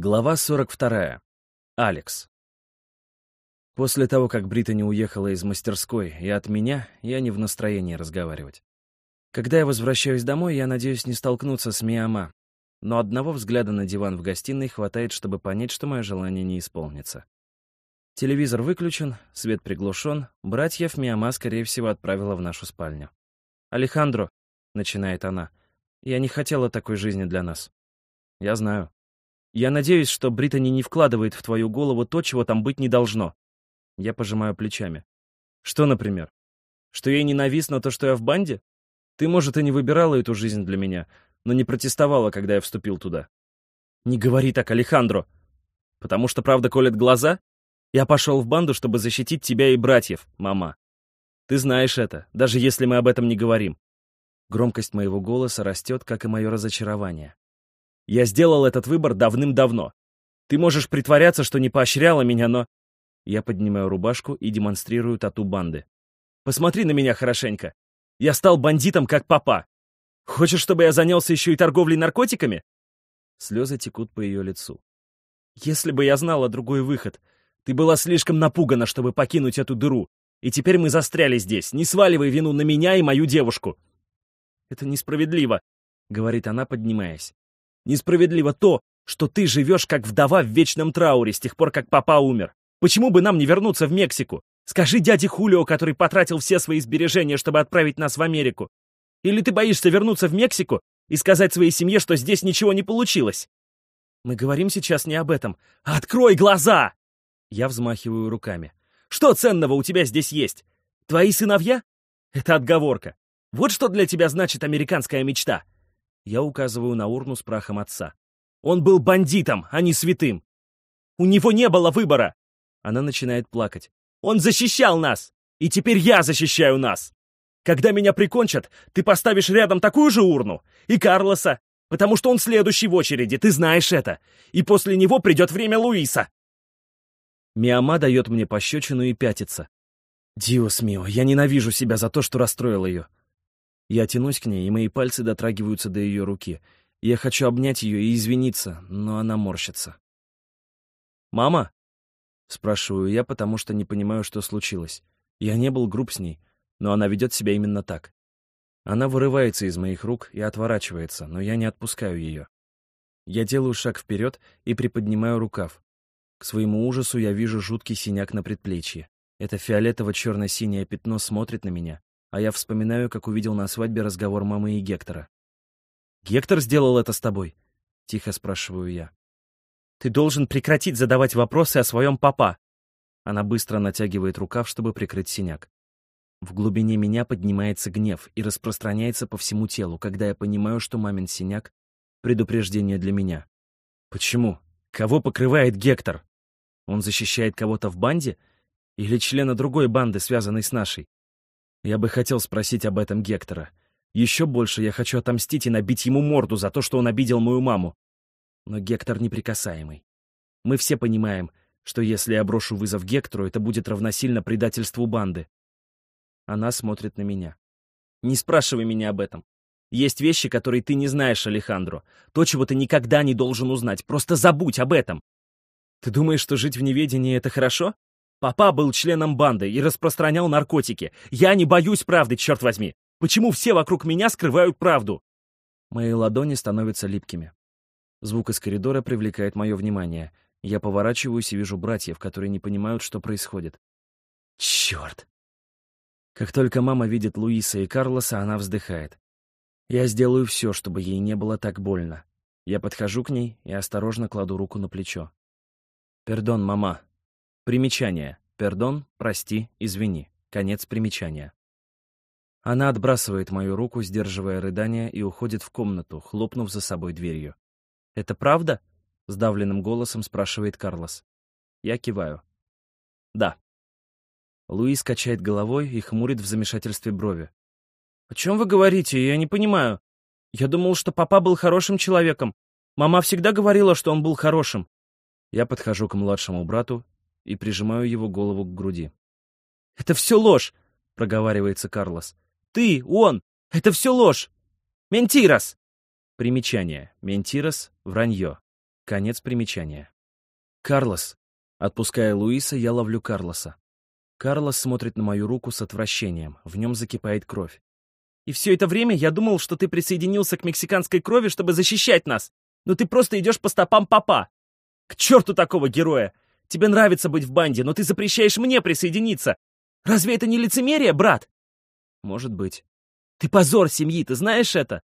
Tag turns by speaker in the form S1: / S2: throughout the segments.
S1: Глава 42. Алекс. После того, как Британи уехала из мастерской и от меня, я не в настроении разговаривать. Когда я возвращаюсь домой, я надеюсь не столкнуться с Миама, но одного взгляда на диван в гостиной хватает, чтобы понять, что мое желание не исполнится. Телевизор выключен, свет приглушен, братьев Миама, скорее всего, отправила в нашу спальню. «Алехандро», — начинает она, — «я не хотела такой жизни для нас». «Я знаю», я надеюсь, что Британи не вкладывает в твою голову то, чего там быть не должно. Я пожимаю плечами. Что, например? Что ей ненавистно то, что я в банде? Ты, может, и не выбирала эту жизнь для меня, но не протестовала, когда я вступил туда. Не говори так, Алехандро. Потому что правда колет глаза? Я пошел в банду, чтобы защитить тебя и братьев, мама. Ты знаешь это, даже если мы об этом не говорим. Громкость моего голоса растет, как и мое разочарование. Я сделал этот выбор давным-давно. Ты можешь притворяться, что не поощряла меня, но...» Я поднимаю рубашку и демонстрирую тату банды. «Посмотри на меня хорошенько. Я стал бандитом, как папа. Хочешь, чтобы я занялся еще и торговлей наркотиками?» Слезы текут по ее лицу. «Если бы я знала другой выход. Ты была слишком напугана, чтобы покинуть эту дыру. И теперь мы застряли здесь. Не сваливай вину на меня и мою девушку». «Это несправедливо», — говорит она, поднимаясь. Несправедливо то, что ты живешь как вдова в вечном трауре с тех пор, как папа умер. Почему бы нам не вернуться в Мексику? Скажи дяде Хулио, который потратил все свои сбережения, чтобы отправить нас в Америку. Или ты боишься вернуться в Мексику и сказать своей семье, что здесь ничего не получилось? Мы говорим сейчас не об этом. Открой глаза! Я взмахиваю руками. Что ценного у тебя здесь есть? Твои сыновья? Это отговорка. Вот что для тебя значит американская мечта. Я указываю на урну с прахом отца. Он был бандитом, а не святым. У него не было выбора. Она начинает плакать. Он защищал нас, и теперь я защищаю нас. Когда меня прикончат, ты поставишь рядом такую же урну и Карлоса, потому что он следующий в очереди, ты знаешь это. И после него придет время Луиса. Миама дает мне пощечину и пятится. Диос мио, я ненавижу себя за то, что расстроил ее. Я тянусь к ней, и мои пальцы дотрагиваются до ее руки. Я хочу обнять ее и извиниться, но она морщится. «Мама?» — спрашиваю я, потому что не понимаю, что случилось. Я не был груб с ней, но она ведет себя именно так. Она вырывается из моих рук и отворачивается, но я не отпускаю ее. Я делаю шаг вперед и приподнимаю рукав. К своему ужасу я вижу жуткий синяк на предплечье. Это фиолетово-черно-синее пятно смотрит на меня, а я вспоминаю, как увидел на свадьбе разговор мамы и Гектора. «Гектор сделал это с тобой?» — тихо спрашиваю я. «Ты должен прекратить задавать вопросы о своем папа!» Она быстро натягивает рукав, чтобы прикрыть синяк. В глубине меня поднимается гнев и распространяется по всему телу, когда я понимаю, что мамин синяк — предупреждение для меня. Почему? Кого покрывает Гектор? Он защищает кого-то в банде? Или члена другой банды, связанной с нашей? Я бы хотел спросить об этом Гектора. Еще больше я хочу отомстить и набить ему морду за то, что он обидел мою маму. Но Гектор неприкасаемый. Мы все понимаем, что если я брошу вызов Гектору, это будет равносильно предательству банды. Она смотрит на меня. Не спрашивай меня об этом. Есть вещи, которые ты не знаешь, Алехандро. То, чего ты никогда не должен узнать. Просто забудь об этом. Ты думаешь, что жить в неведении — это хорошо? Папа был членом банды и распространял наркотики. Я не боюсь правды, черт возьми. Почему все вокруг меня скрывают правду? Мои ладони становятся липкими. Звук из коридора привлекает мое внимание. Я поворачиваюсь и вижу братьев, которые не понимают, что происходит. Черт! Как только мама видит Луиса и Карлоса, она вздыхает. Я сделаю все, чтобы ей не было так больно. Я подхожу к ней и осторожно кладу руку на плечо. «Пердон, мама», Примечание. Пердон, прости, извини. Конец примечания. Она отбрасывает мою руку, сдерживая рыдание, и уходит в комнату, хлопнув за собой дверью. «Это правда?» — сдавленным голосом спрашивает Карлос. Я киваю. «Да». Луис качает головой и хмурит в замешательстве брови. «О чем вы говорите? Я не понимаю. Я думал, что папа был хорошим человеком. Мама всегда говорила, что он был хорошим». Я подхожу к младшему брату и прижимаю его голову к груди. «Это все ложь!» — проговаривается Карлос. «Ты, он! Это все ложь! Ментирос!» Примечание. Ментирос — вранье. Конец примечания. «Карлос!» Отпуская Луиса, я ловлю Карлоса. Карлос смотрит на мою руку с отвращением. В нем закипает кровь.
S2: «И все это время я думал, что ты присоединился к мексиканской крови, чтобы защищать нас. Но ты просто идешь по стопам папа. К черту такого героя! Тебе нравится быть в банде, но ты запрещаешь мне присоединиться. Разве это не лицемерие, брат?»
S1: «Может быть».
S2: «Ты позор семьи, ты знаешь это?»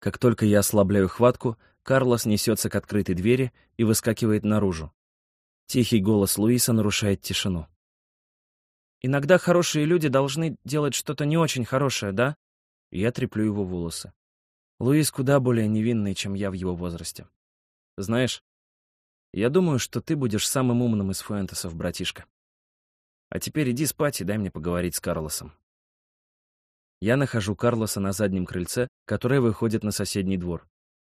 S1: Как только я ослабляю хватку, Карлос несется к открытой двери и выскакивает наружу. Тихий голос Луиса нарушает тишину.
S2: «Иногда хорошие люди должны делать что-то не очень хорошее, да?»
S1: Я треплю его волосы. Луис куда более невинный, чем я в его возрасте. Знаешь, я думаю, что ты будешь самым умным из Фуэнтесов, братишка. А теперь иди спать и дай мне поговорить с Карлосом. Я нахожу Карлоса на заднем крыльце, которое выходит на соседний двор.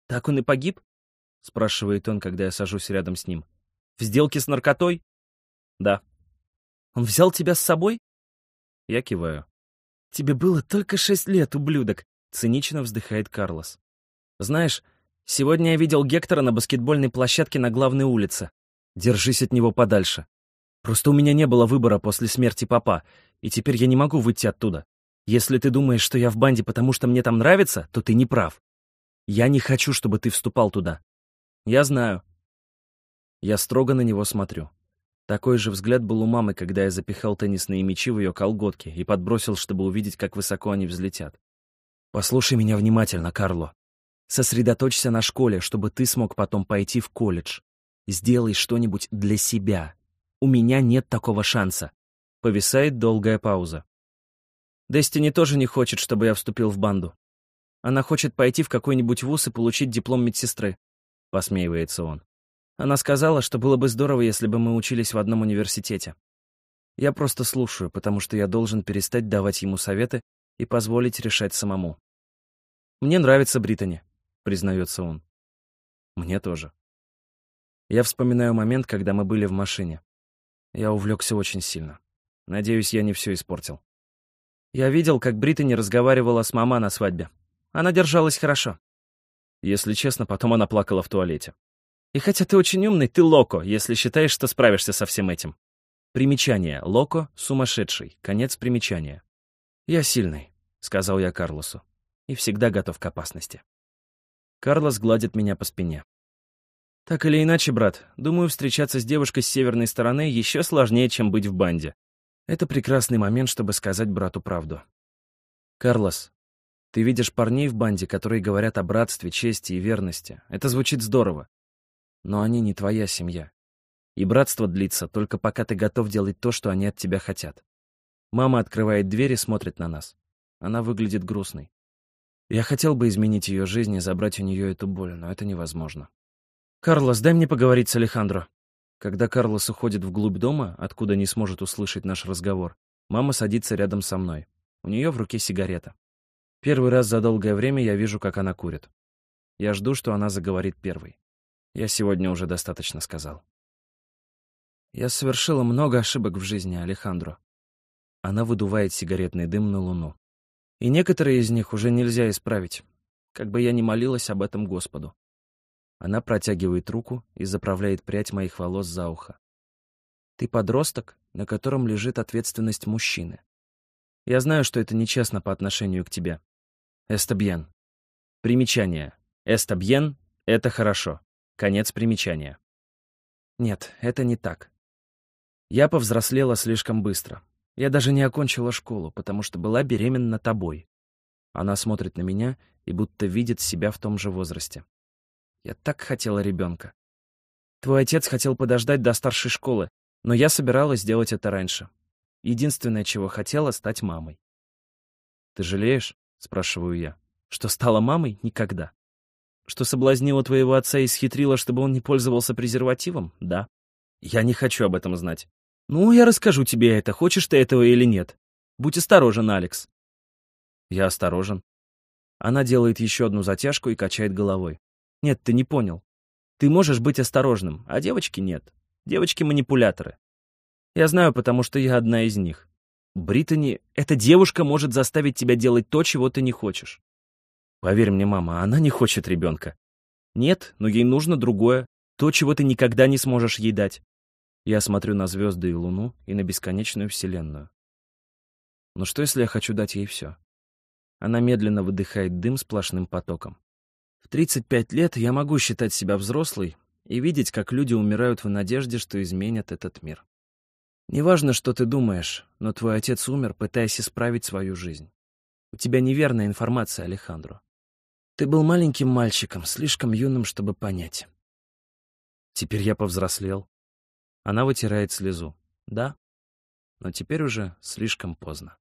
S2: «Так он и погиб?» — спрашивает он, когда я сажусь рядом с ним. «В сделке с наркотой?»
S1: «Да».
S2: «Он взял тебя с собой?»
S1: Я киваю.
S2: «Тебе было только шесть лет, ублюдок!»
S1: — цинично вздыхает Карлос.
S2: «Знаешь, сегодня я видел Гектора на баскетбольной площадке на главной улице.
S1: Держись от него подальше. Просто у меня не было выбора после смерти папа, и теперь я не могу выйти оттуда. Если ты думаешь, что я в банде, потому что мне там нравится, то ты не прав. Я не хочу, чтобы ты вступал туда.
S2: Я знаю.
S1: Я строго на него смотрю. Такой же взгляд был у мамы, когда я запихал теннисные мячи в ее колготки и подбросил, чтобы увидеть, как высоко они взлетят. Послушай меня внимательно, Карло. Сосредоточься на школе, чтобы ты смог потом пойти в колледж. Сделай что-нибудь для себя. У меня нет такого шанса. Повисает долгая пауза.
S2: Дестини тоже не хочет, чтобы я вступил в банду. Она хочет пойти в какой-нибудь вуз и получить диплом медсестры», — посмеивается он. «Она сказала, что было бы здорово, если бы мы учились в одном университете. Я просто слушаю, потому что я должен перестать давать ему советы и позволить решать самому. Мне нравится Британи», — признается он.
S1: «Мне тоже». Я вспоминаю момент, когда мы были в машине. Я увлекся очень сильно. Надеюсь, я не все испортил.
S2: Я видел, как Британи разговаривала с мама на свадьбе. Она держалась хорошо.
S1: Если честно, потом она плакала в туалете.
S2: И хотя ты очень умный, ты локо, если считаешь, что справишься со всем этим.
S1: Примечание. Локо — сумасшедший. Конец примечания. «Я сильный», — сказал я Карлосу, — «и всегда готов к опасности». Карлос гладит меня по спине.
S2: «Так или иначе, брат, думаю, встречаться с девушкой с северной стороны еще сложнее, чем быть в банде.
S1: Это прекрасный момент, чтобы сказать брату правду. Карлос, ты видишь парней в банде, которые говорят о братстве, чести и верности. Это звучит здорово. Но они не твоя семья. И братство длится только пока ты готов делать то, что они от тебя хотят. Мама открывает дверь и смотрит на нас. Она выглядит грустной. Я хотел бы изменить ее жизнь и забрать у нее эту боль, но это невозможно.
S2: «Карлос, дай мне поговорить с Алехандро»,
S1: когда Карлос уходит вглубь дома, откуда не сможет услышать наш разговор, мама садится рядом со мной. У нее в руке сигарета. Первый раз за долгое время я вижу, как она курит. Я жду, что она заговорит первой. Я сегодня уже достаточно сказал.
S2: Я совершила много ошибок в жизни, Алехандро.
S1: Она выдувает сигаретный дым на луну.
S2: И некоторые из них уже нельзя исправить, как бы я ни молилась об этом Господу.
S1: Она протягивает руку и заправляет прядь моих волос за ухо. Ты подросток, на котором лежит ответственность мужчины. Я знаю, что это нечестно по отношению к тебе. Эстабьен. Примечание. Эстабьен — это хорошо. Конец примечания. Нет, это не так. Я повзрослела слишком быстро. Я даже не окончила школу, потому что была беременна тобой. Она смотрит на меня и будто видит себя в том же возрасте. Я так хотела ребенка. Твой отец хотел подождать до старшей школы, но я собиралась сделать это раньше. Единственное, чего хотела, стать мамой. «Ты жалеешь?» — спрашиваю я. «Что стала мамой? Никогда. Что соблазнила твоего отца и схитрила, чтобы он не пользовался презервативом? Да. Я не хочу об этом знать. Ну, я расскажу тебе это, хочешь ты этого или нет. Будь осторожен, Алекс». Я осторожен. Она делает еще одну затяжку и качает головой. Нет, ты не понял. Ты можешь быть осторожным, а девочки нет. Девочки манипуляторы. Я знаю, потому что я одна из них. Британи, эта девушка может заставить тебя делать то, чего ты не хочешь. Поверь мне, мама, она не хочет ребенка. Нет, но ей нужно другое.
S2: То, чего ты никогда не сможешь ей дать. Я смотрю на звезды и луну и на бесконечную вселенную. Но что, если я хочу дать ей все? Она медленно выдыхает дым сплошным потоком. В 35 лет я могу считать себя взрослой и видеть, как люди умирают в надежде, что изменят этот мир. Неважно, что ты думаешь, но твой отец умер, пытаясь исправить свою жизнь. У тебя неверная информация, Алехандро. Ты был маленьким мальчиком, слишком юным, чтобы понять. Теперь я повзрослел. Она вытирает слезу. Да, но теперь уже слишком поздно.